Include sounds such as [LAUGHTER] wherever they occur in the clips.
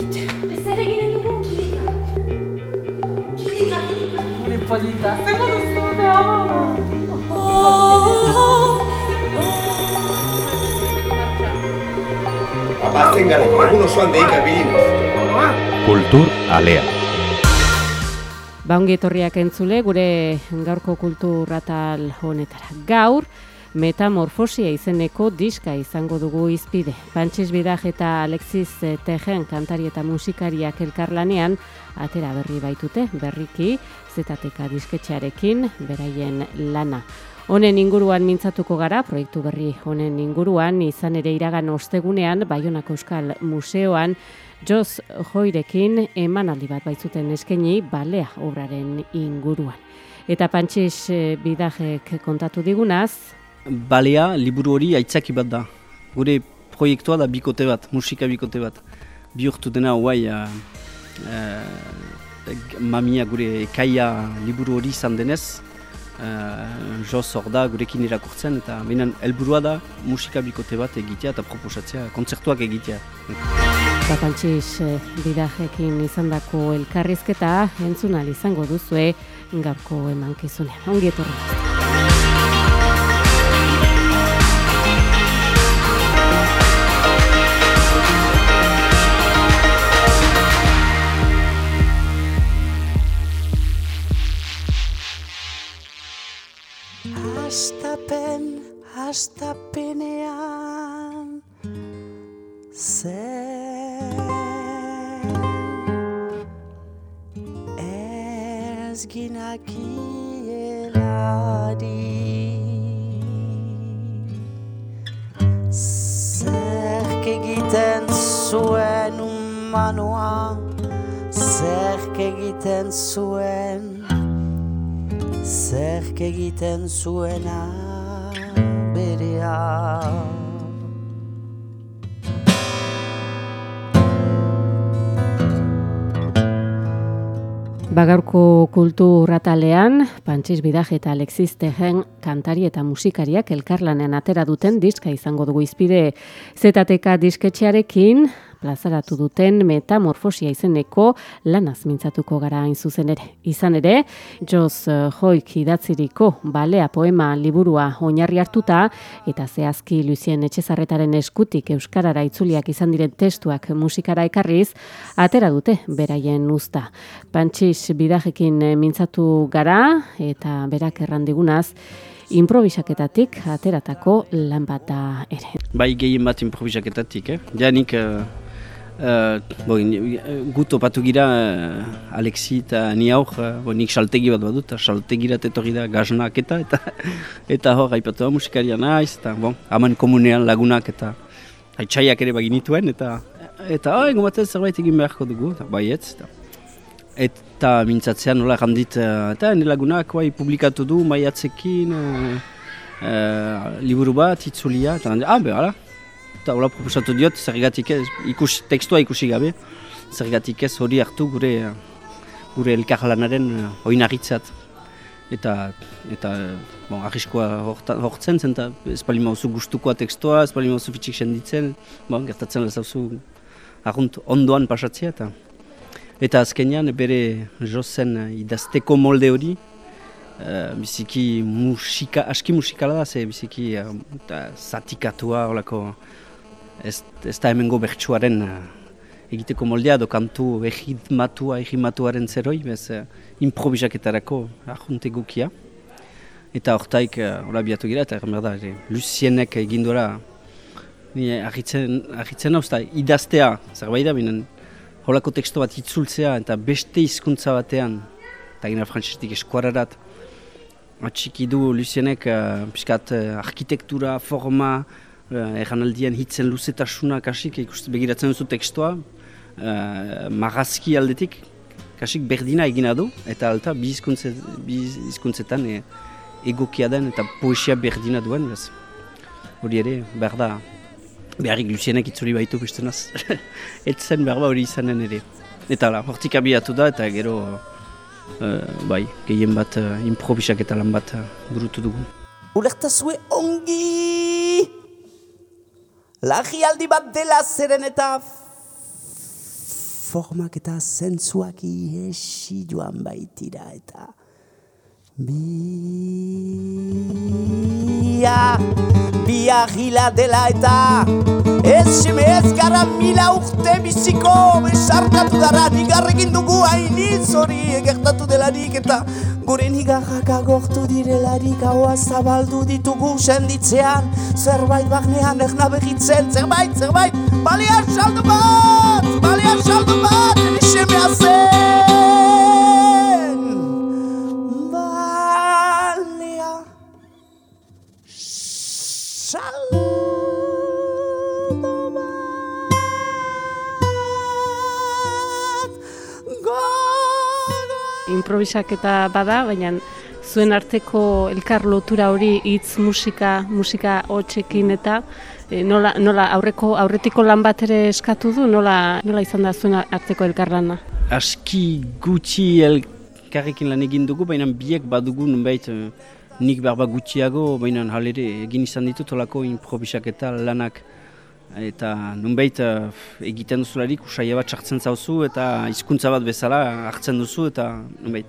Ez ere ginen dugu kilika. Kilika, kilika. Gure polita. Zer duzu, da? Abatzen gara, egun osoan deika bilin. Kultur alea. Baungi etorriak entzule gure gaurko kulturatal honetara. Gaur, metamorfosia izeneko diska izango dugu izpide. Pantxiz Bidaj eta Alexis Tejen kantari eta musikariak elkarlanean atera berri baitute, berriki ZTK disketxearekin beraien lana. Honen inguruan mintzatuko gara, proiektu berri honen inguruan, izan ere iragan ostegunean, Baionako Euskal Museoan, Jos Joirekin emanaldi bat baitzuten eskaini balea obraren inguruan. Eta Pantxiz Bidajek kontatu digunaz, Balea liburu hori aitzaki bat da. Gure proiektua da bikote bat, musika bikote bat. Bihurtu dena guai uh, mamia gure ekaia liburu hori izan denez, uh, Jos hor da gurekin irakurtzen eta binen helburua da musika bikote bat egitea eta proposatzea, kontzertuak egitea. Pantxiz Bidajekin izandako elkarrizketa entzunal izango duzue gaurko emankizunean. Ongi etorri. Hastapen, hastapenean Zen. Ez ginakieladi Zerk egiten zuen humanoa Zerk egiten zuen Zerk egiten zuena berea Bagaurko kulturratalean, Pantxiz Bidaj eta Alexis Tejen kantari eta musikariak elkarlanean atera duten diska izango dugu izpide ZTK disketxearekin, plazaratu duten metamorfosia izeneko lanaz mintzatuko gara hain zuzen ere. Izan ere, Jos Joik idatziriko balea poema liburua oinarri hartuta eta zehazki Lucien Etxezarretaren eskutik euskarara itzuliak izan diren testuak musikara ekarriz, atera dute beraien uzta. Pantxiz bidajekin mintzatu gara eta berak errandigunaz, improvisaketatik ateratako lan bat da ere. Bai gehien bat improvisaketatik, eh? Ja nik uh, uh, bo, ni- gut opatu gira uh, Alexi eta ni aur, uh, nik saltegi bat badut, eta saltegirat etorri da gaznak eta eta eta hor aipatu da musikaria naiz, eta bon, haman komunean lagunak eta haitxaiak ere baginituen, eta eta oh, egun batez zerbait egin beharko dugu, eta baietz, eta eta mintzatzean nola jandit, uh, eta nire lagunak bai, publikatu du maiatzekin, uh, uh, liburu bat, itzulia, eta ah, behala, eta hola proposatu diot, zergatik ez, ikus, tekstua ikusi gabe, zergatik ez hori hartu gure gure elkarlanaren oinarritzat. Eta, eta bon, arriskoa hortzen zen, eta ez bali mauzu gustukoa tekstua, ez bali mauzu fitxik senditzen, bon, gertatzen lezauzu argunt ondoan pasatzea, eta eta azkenean bere jozen uh, idazteko molde hori, uh, biziki musika, aski musikala da, ze biziki uh, zatikatua, holako, ez, ez da hemengo bertsuaren uh, egiteko moldea, do kantu egimatua, egimatuaren zeroi, bez uh, improvisaketarako ahunte gukia. Eta hortaik, uh, hola biatu gira, eta erran da, Lucienek eginduela, ni argitzen, argitzen hau, idaztea, zerbait da, binen, holako teksto bat itzultzea, eta beste hizkuntza batean, eta gina frantzestik eskuararat, atxiki du Lucienek, uh, piskat, uh, arkitektura, forma, uh, erranaldian hitzen luzetasuna kasik, ikusten begiratzen duzu tekstua, uh, marrazki aldetik, kasik berdina egina du, eta alta bi hizkuntze- bi hizkuntzetan e, egokia den eta poesia berdina duen, bez. Hori ere, behar da, beharrik Lucienek itzuli baitu bestenaz. [LAUGHS] Etzen behar ba hori izanen ere. Eta la, hortik abiatu da eta gero, uh, bai, gehien bat uh, improvisak eta lan bat uh, burutu dugu. Ulertazue ongi Lagialdi bat dela zeren eta formak eta zentzuak iesi joan baitira eta Bia, bia gila dela eta Ez seme ez gara mila urte biziko Besarkatu gara nigarrekin dugu hainitz hori Gertatu delarik eta gure nigarrak agortu direlarik Haua zabaldu ditugu senditzean. Zerbait bagnean erna begitzen Zerbait, zerbait, balia saldo bat Balia saldo bat, erisemea zen improvisaketa bada, baina zuen arteko elkar lotura hori hitz musika, musika hotxekin eta e, nola, nola aurreko aurretiko lan bat ere eskatu du, nola, nola izan da zuen arteko elkarlana? Aski gutxi elkarrekin lan egin dugu, baina biek badugu nunbait eh, nik berba gutxiago, baina halere egin izan ditut olako improvisaketa lanak. Eta nunbait eh, egiten duzularik usaila bat sartzen zauzu eta hizkuntza bat bezala hartzen duzu eta nunbait.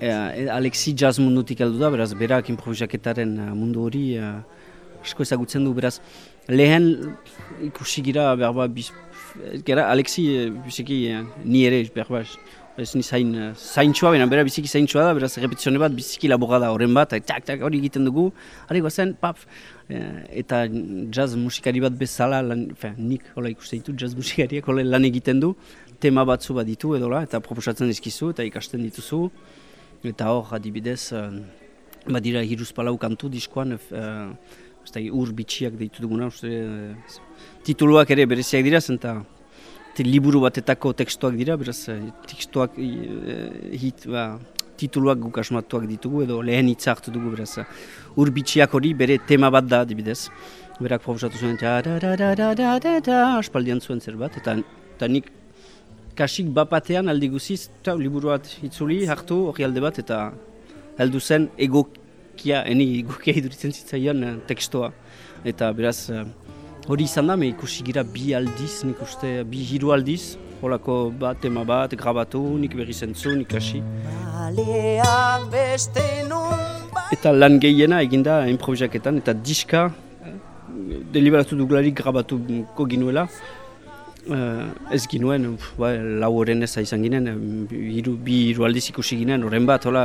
E, Alexi jazz mundutik heldu da, beraz berak improvisaketaren eh, mundu hori eh, asko ezagutzen du, beraz lehen ikusi gira berba biz, gara Alexi eh, biziki eh, ni ere berba ez ni zain, eh, zaintxoa, baina bera biziki zaintxoa da, beraz repetizione bat biziki labora da horren bat, tak, tak, hori egiten dugu, hori gozen, pap, Eh, eta jazz musikari bat bezala, lan, fe, nik hola ikusten ditu, jazz musikariak hola lan egiten du, tema batzu bat ditu edola, eta proposatzen dizkizu, eta ikasten dituzu, eta hor, adibidez, uh, badira hiruz palau kantu diskoan, uh, ur bitxiak deitu duguna, uste, uh, tituluak ere bereziak dira, zenta liburu batetako tekstuak dira, beraz, eh, tekstuak eh, hit, ba, tituluak guk asmatuak ditugu, edo lehen hitza hartu dugu, beraz, ur bitxiak hori bere tema bat da, adibidez. Berak proposatu zuen, ta da da da da da da da, aspaldian zuen zer bat, eta, eta nik kasik bapatean aldi guziz, eta liburu bat itzuli, hartu, hori alde bat, eta heldu zen egokia, eni egokia iduritzen zitzaion eh, tekstua. Eta beraz, eh, hori izan da, me ikusi gira bi aldiz, nik uste bi hiru aldiz, holako bat, tema bat, grabatu, nik berri zentzu, nik hasi. Nun Eta lan gehiena eginda improvisaketan, eta diska deliberatu dugularik grabatuko ginuela. Uh, ez ginuen, ba, lau horren ez izan ginen, hiru, bi hiru aldiz ikusi ginen, horren bat, hola.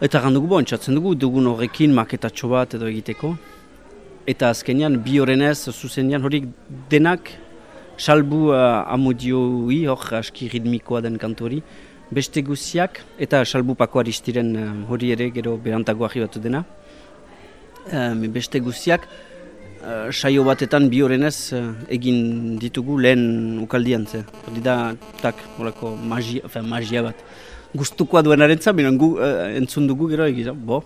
Eta gandugu bo, entzatzen dugu, dugun horrekin maketatxo bat edo egiteko. Eta azkenean, bi horren ez, zuzenean, horik denak, salbu uh, amudioi, hor aski ritmikoa den kantu hori, beste guziak, eta salbu pako aristiren uh, hori ere gero berantago batu dena. Um, beste guziak, uh, saio batetan bi horrenez uh, egin ditugu lehen ukaldian ze. Hori da, tak, horako magia, magia bat. Gustukoa duenaren zan, gu, uh, entzun dugu gero egiz, bo,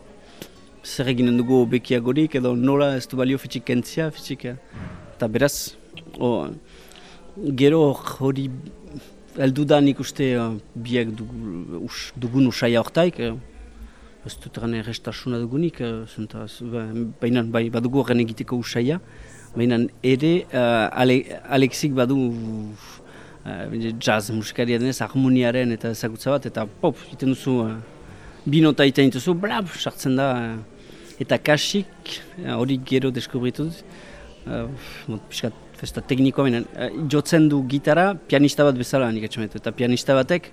zer eginen dugu bekiagorik, edo nola ez du balio fitxik kentzia, fitxik, eh. eta beraz, o, gero hori heldu da nik uste uh, biek dugu, us, dugun usaia hortaik, uh, ez dut gane errestasuna dugunik, ba, baina bai, badugu horren egiteko usaia, baina ere uh, Ale, Alexik badu uh, jazz musikaria denez, harmoniaren eta ezagutza bat, eta pop, iten duzu, uh, binota iten dituzu, blab, sartzen da, uh, eta kasik, hori uh, gero deskubritu dut, uh, piskat, festa teknikoa benen, uh, jotzen du gitara pianista bat bezala nik etxametu. Eta pianista batek,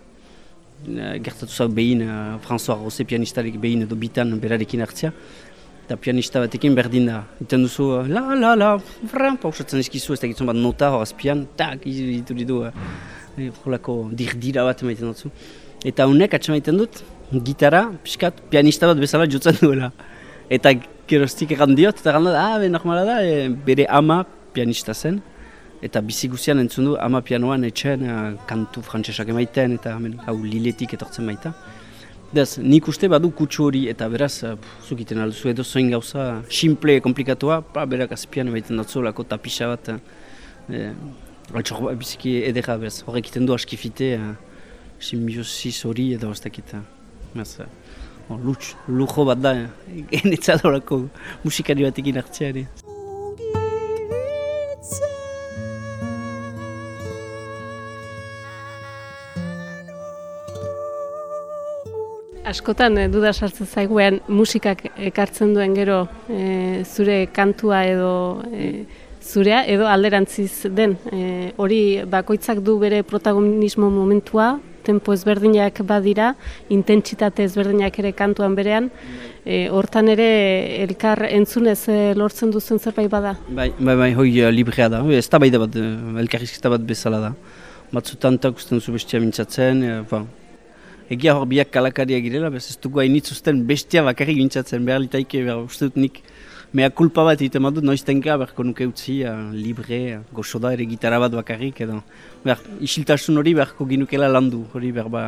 uh, gertatu zau behin, uh, François Rosé pianistarik behin edo bitan berarekin hartzia. Eta pianista batekin berdin da. Iten duzu, uh, la, la, la, fran, pausatzen izkizu, ez da bat nota hor azpian, tak, ditu ditu, uh, holako dirdira bat emaiten dutzu. Eta honek atxamaiten dut, gitara, piskat, pianista bat bezala jotzen duela. Eta geroztik egan diot, eta egan ah, be, normala da, e, bere ama pianista zen, eta bizi guzian entzun du ama pianoan etxen uh, kantu frantsesak emaiten eta hemen hau liletik etortzen baita. Beraz, nik uste badu kutsu hori eta beraz, uh, zukiten alduzu edo zoin gauza, simple, komplikatua, ba, berak azpian emaiten dutzu lako tapisa bat, uh, altxor biziki edera, beraz, horrek iten du askifite, uh, simbiosis hori edo ez dakit. Beraz, uh, bon, lujo bat da, eh? [LAUGHS] enetzadorako musikari batekin hartzeari. askotan eh, duda sartzen zaiguen musikak ekartzen duen gero eh, zure kantua edo eh, zurea edo alderantziz den eh, hori bakoitzak du bere protagonismo momentua tempo ezberdinak badira, intentsitate ezberdinak ere kantuan berean. Eh, hortan ere elkar entzunez eh, lortzen duzen zerbait bada. Bai, bai, bai, hoi uh, librea da, ez da bai bat, uh, elkarrizketa bat bezala da. Batzutan eta usten duzu bestia mintzatzen, e, ba. Egia hor biak kalakariak girela, bez ez dugu usten bestia bakarrik mintzatzen, behar litaike, behar uste dut nik mea kulpa bat egiten badut, noiztenka beharko nuke utzi, uh, libre, uh, goxo da ere gitarra bat bakarrik, edo. Behar, isiltasun hori beharko ginukela landu, hori behar ba,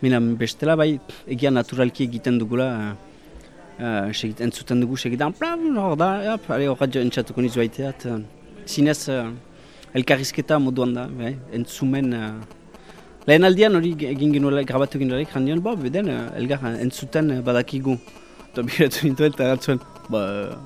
mina bestela bai, egia naturalki egiten dugula, uh, segit, entzuten dugu segitan, plan, hor da, hop, hori hor entzatuko nizu baiteat, uh, zinez, uh, elkarrizketa moduan da, bai, entzumen... Uh, lehen aldian hori egin genuela, grabatu genuela, jandion, bo, beden, uh, elgar entzuten uh, badakigu. Eta biratu nintuen, eta ba,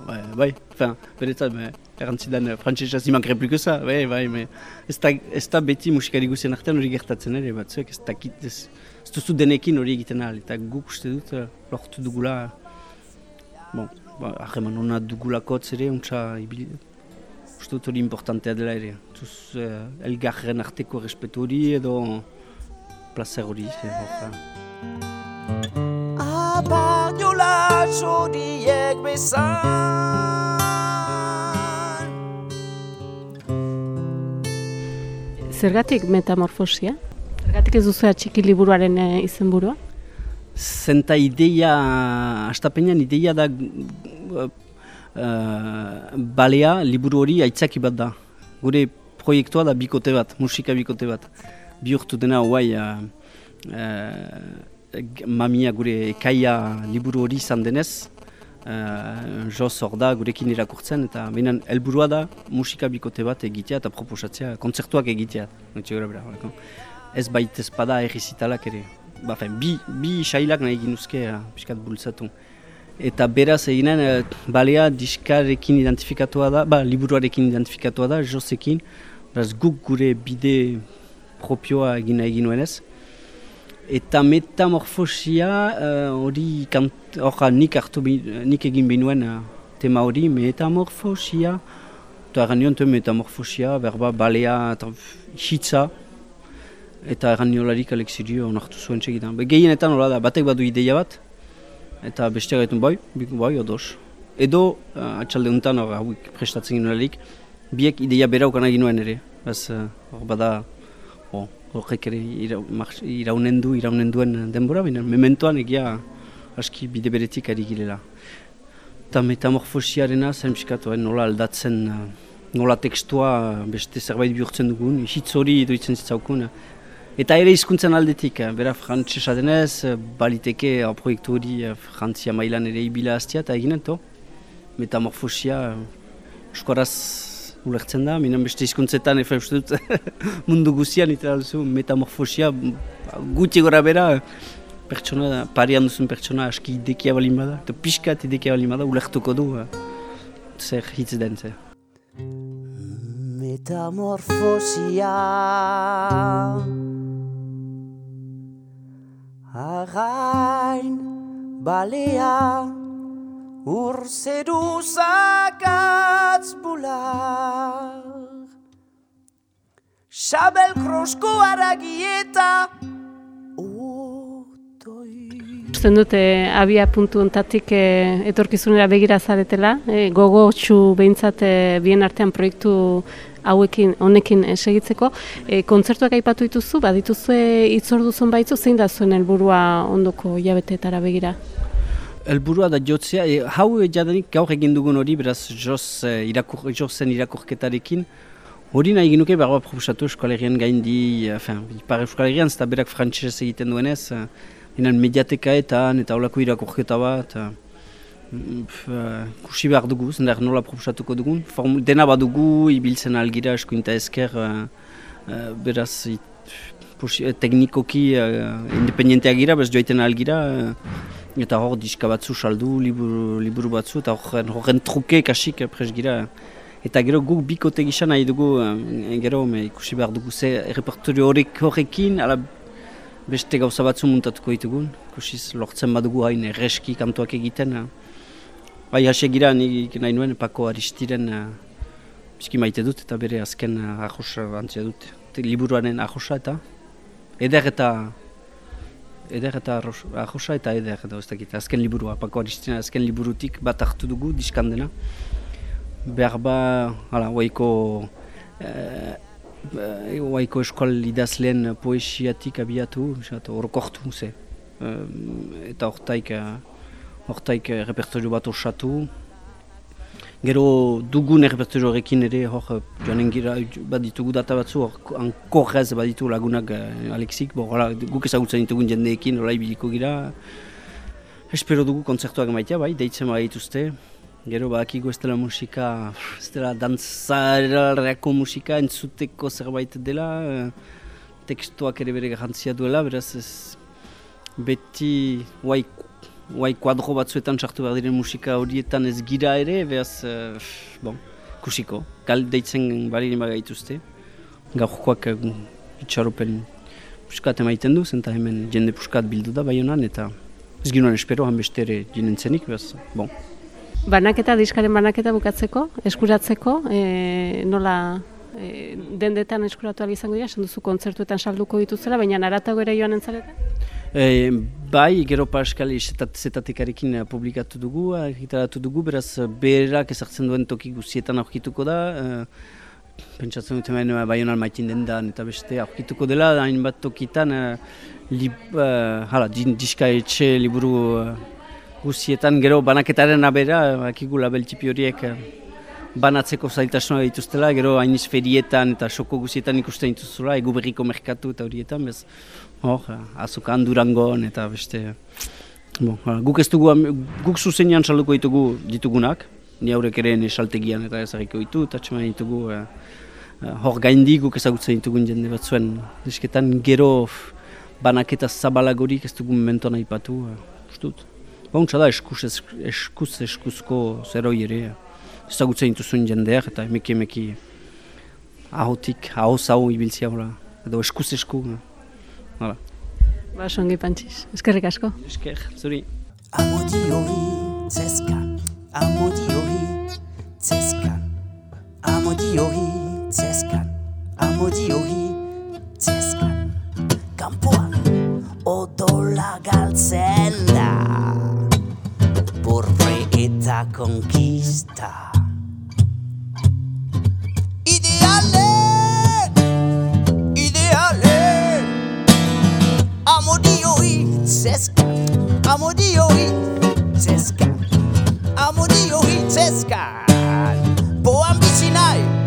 bai, bai, fin, beretzat, me, errantzidan, uh, frantzesa ziman kreplikuza, bai, bai, me, ez da, ez da beti musikari guzien artean hori gertatzen ere, batzuek, ez dakit, ez, ez duzu denekin hori egiten ahal, eta guk uste dut, uh, lortu dugula, bon, ba, ahreman hona dugulakotz ere, untsa, ibili, uste dut hori importantea dela ere. Tuz, uh, elgarren arteko respetu hori edo placer hori. Apainola zoriek bezan Zergatik metamorfosia? Zergatik ez duzu txiki liburuaren e, izenburua? Zenta ideia, astapenean ideia da uh, balea liburu hori aitzaki bat da. Gure proiektua da bikote bat, musika bikote bat. Bihurtu dena hoai uh, uh, mamia gure ekaia liburu hori izan denez, uh, joz hor da gurekin irakurtzen, eta benen helburua da musika bikote bat egitea eta proposatzea, kontzertuak egitea. Ez baitez bada errizitalak ere. Ba, fen, bi, bi sailak nahi ginuzke uh, piskat bultzatu. Eta beraz eginen, e, balea diskarekin identifikatua da, ba, liburuarekin identifikatua da, jozekin, beraz guk gure bide propioa egin nahi ginuen Eta metamorfosia hori, uh, nik, hartu, nik egin binuen uh, tema hori, metamorfosia, eta erran nion metamorfosia, berba balea, eta hitza, eta erran niolarik alexirio onartu zuen txegitan. Gehienetan hola da, batek badu ideia bat, eta beste gaitun bai, bai, odos. Edo, uh, atxalde honetan hor hauik prestatzen ginoelik, biek ideia bera ukan nuen ere. Bez, hor uh, bada, horrek ere iraunen du, iraunen duen denbora, baina mementoan egia aski bide beretik ari gilela. Eta metamorfosiarena zen piskatu, eh, nola aldatzen, nola tekstua beste zerbait bihurtzen dugun, hitz hori duitzen zitzaukun. Eta ere hizkuntzen aldetik, eh, bera frantzesa denez, eh, baliteke proiektu hori frantzia mailan ere ibila hastia eta eginen to. Metamorfosia, eskoraz ulertzen da, minen beste hizkuntzetan efe uste dut [LAUGHS] mundu guzian eta duzu metamorfosia guti gora bera, pertsona, parian duzun pertsona aski idekia balin bada, eta pixkat idekia balin bada, ulertuko du uh, zer hitz den zer. Metamorfosia. Again balea ur zeru zakatz bular Xabel krosko aragieta Usten dute abia puntu ontatik e, etorkizunera begira zaretela, e, gogo txu behintzat e, bien artean proiektu hauekin, honekin segitzeko. E, kontzertuak aipatu dituzu, badituzu itzordu zuen baitzu, zein da zuen helburua ondoko jabeteetara begira? Elburua da jotzea, e, hau jadanik gaur egin dugun hori, beraz joz, e, irakur, jozen irakurketarekin, hori nahi ginuke behar proposatu eskualerian gaindi, enfin, ipar eskualerian, zeta berak frantxez egiten duenez, Inen mediatekaetan eta holako irakurketa bat, uh, kusi behar dugu, zender nola proposatuko dugun. Form, dena badugu, ibiltzen algira eskuinta uh, beraz uh, teknikoki uh, independentea gira, bez joaiten algira, uh, eta hor diska batzu saldu, liburu, liburu batzu, eta horren truke kasik pres gira. Eta gero guk bikote gisa nahi dugu, uh, gero me ikusi behar dugu ze repertorio horrekin, ala beste gauza batzu muntatuko ditugun, kusiz lortzen badugu hain erreski kantuak egiten. eh. Bai, hase gira nik nahi nuen Pako Aristiren bizki maite dut eta bere azken ahosa antzia dut. Liburuaren ahosa eta eder eta eder eta arros- ahosa eta eder eta ez dakit, azken liburua, Pako Aristiren azken liburutik bat hartu dugu diskandena. Behar ba, hala, oaiko eh, eh, oaiko eskual idazleen poesiatik abiatu, eta orokortu, ze. Eh, eta hortaik, eh, hortaik repertorio bat osatu. Gero dugun repertorio horrekin ere, hor, joanen gira, bat ditugu data batzu, hor, ankorrez bat ditu lagunak eh, Alexik, bo, hala, guk ezagutzen ditugun jendeekin, hola ibiliko gira. Espero dugu kontzertuak maitea, bai, deitzen baituzte. Gero badakigu ez dela musika, ez dela dantzarako musika entzuteko zerbait dela, eh, tekstuak ere bere garrantzia duela, beraz ez beti guai, guai kuadro batzuetan sartu behar diren musika horietan ez gira ere, beraz, eh, bon, kusiko, gal deitzen balirin bagaituzte. Gaurkoak eh, itxaropen puskat emaiten du, zenta hemen jende puskat bildu da bai honan, eta ez ginoan espero, han beste ere jinentzenik, beraz, bon. Banaketa, diskaren banaketa bukatzeko, eskuratzeko, e, nola e, dendetan eskuratu izango dira, esan duzu kontzertuetan salduko dituzela, baina naratago ere joan entzaleta? E, bai, gero zetat, zetatekarekin eh, publikatu dugu, argitaratu dugu, beraz eh, berak ezartzen duen toki guzietan aurkituko da. E, pentsatzen dut hemen bai honan maitin dendan eta beste aurkituko dela, hainbat tokitan e, lib, e, hala, din, diska etxe liburu e, guzietan, gero banaketaren abera, akigu label txipi horiek e, banatzeko zailtasuna dituztela, gero hainiz ferietan eta soko guzietan ikusten dituzula, egu berriko merkatu eta horietan, bez, hor, azokan durangon eta beste... Bon, guk ez dugu, guk zuzenean salduko ditugu ditugunak, ni haurek ere saltegian eta ezagiko ditu, eta txeman ditugu eh, eh, hor gaindi guk ezagutzen ditugun jende batzuen disketan gero banaketa zabalagorik ez dugu momentuan aipatu, uh, ustut. Bauntza da eskuz, esk- eskuz eskuzko zeroi ere eh, ezagutzen dituzuen jendeak eta emeki emeki ahotik, ahoz hau ibiltzia hola, edo eskuz esku. eh. Hala, Ba, songi pantxiz, eskerrik asko. esker, zuri. Amodi hori zeskan, amodi hori zeskan, amodi hori zeskan, amodi hori zeskan. Kampoan odola galtzen da, porre eta konkista. Seska, Amodio Seska, Amodio Seska, Boam Bisinai.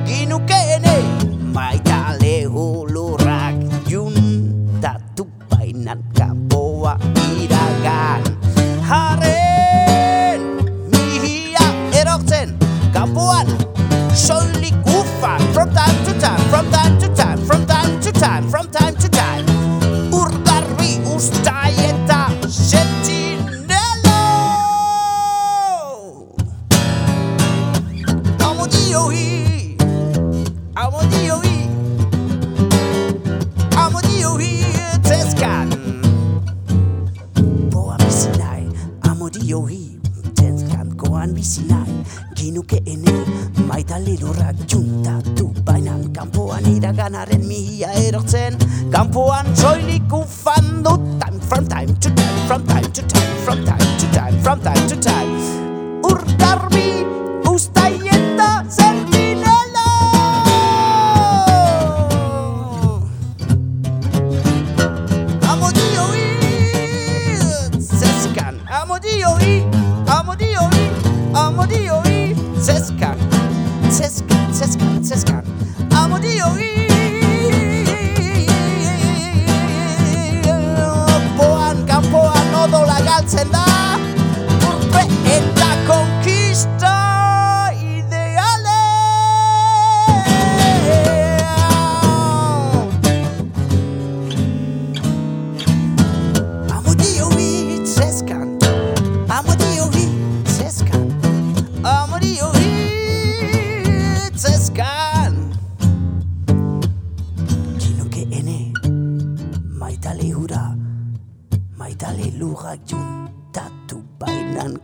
Time to time From time to time From time to time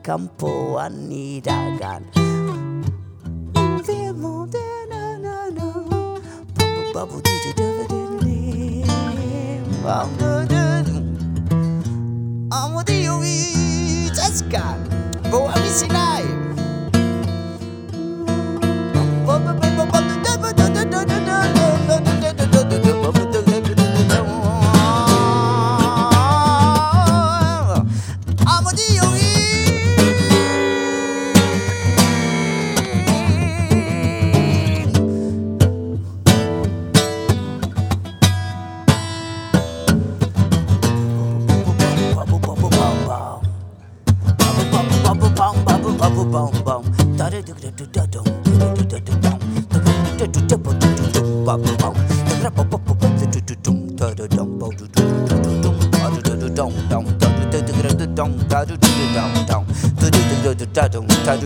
campo aniragan. Ang mo di yung itas ka, bawa mi sinay.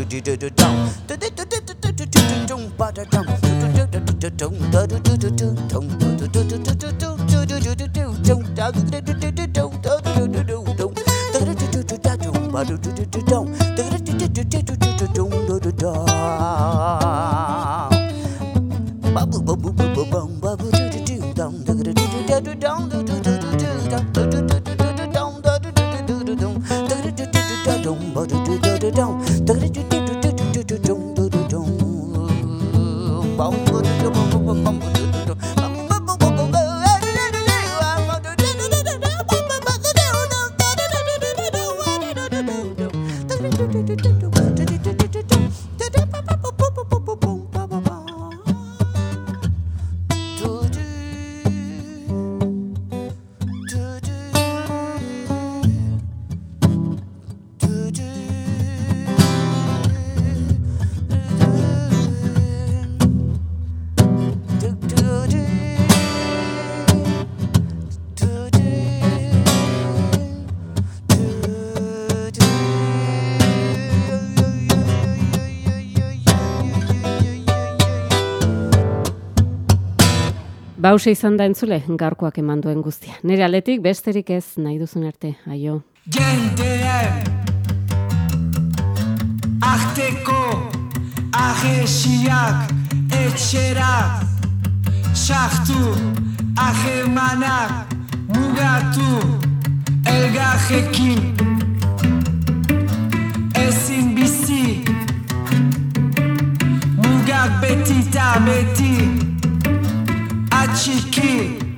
do do do dum do do do do do do do dum ba da dum do do do do dum da do do do do dum do do do do do dum do do do do do dum da do do do do do dum da do do do do dum da do do do do da dum ba do do do do dum da do do do do do do do dum do do da ba bu bu bu bu bum ba bu do do do dum da do do do do dum do do do do dum do do do do dum da do do do do dum da do do do do dum ba do do do do dum da do do Bause izan da entzule, gaurkoak eman duen guztia. Nire aletik besterik ez nahi duzun arte, aio. Jendean, arteko agesiak etxera, sartu agemanak mugatu elgajekin. Ezin bizi, mugak betita beti, Pratiquem.